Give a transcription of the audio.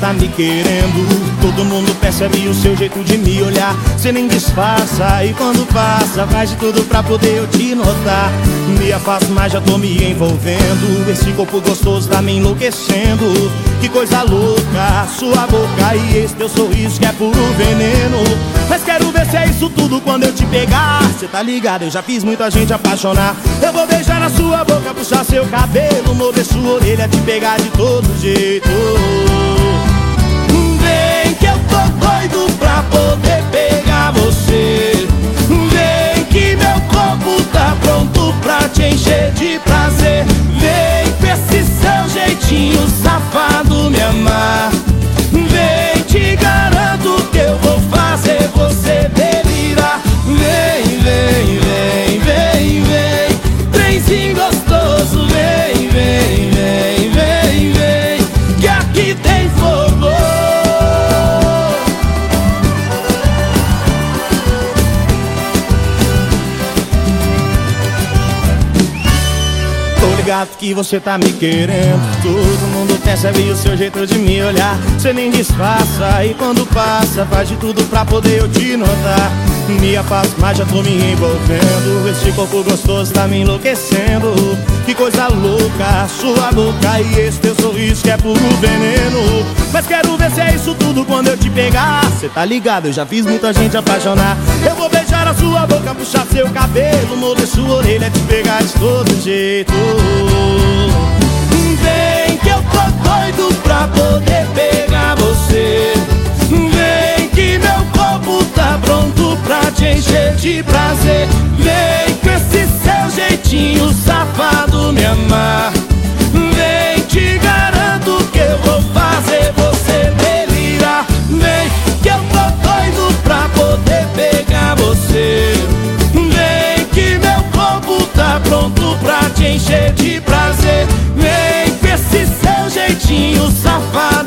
tá me querendo. Todo mundo percebe o seu jeito de me olhar. Você nem disfarça e quando passa, faz de tudo pra poder eu te notar. Me afasto, mas já tô me envolvendo. Esse corpo gostoso tá me enlouquecendo. Que coisa louca, sua boca e esse teu sorriso que é puro veneno. Mas quero ver se é isso tudo quando eu te pegar. Cê tá ligado, eu já fiz muita gente apaixonar. Eu vou beijar na sua boca, puxar seu cabelo, mover sua orelha, te pegar de todo jeito. Que tem fogo. Tô ligado que você tá me querendo. Todo mundo percebe o seu jeito de me olhar. Você nem disfarça e quando passa Faz de tudo pra poder eu te notar Me afasto, mas já tô me envolvendo. Esse corpo gostoso tá me enlouquecendo. Que coisa louca, sua boca E esse teu sorriso que é puro veneno. Mas quero ver se é isso tudo quando eu te pegar. Cê tá ligado, eu já fiz muita gente apaixonar. Eu vou beijar a sua boca, puxar seu cabelo Morder sua orelha, te pegar de todo jeito de prazer. Vem com esse seu jeitinho safado me amar. Vem, te garanto que eu vou fazer você delirar. Vem, que eu tô doido pra poder pegar você. Vem, que meu corpo tá pronto pra te encher de prazer. Vem com esse seu jeitinho safado.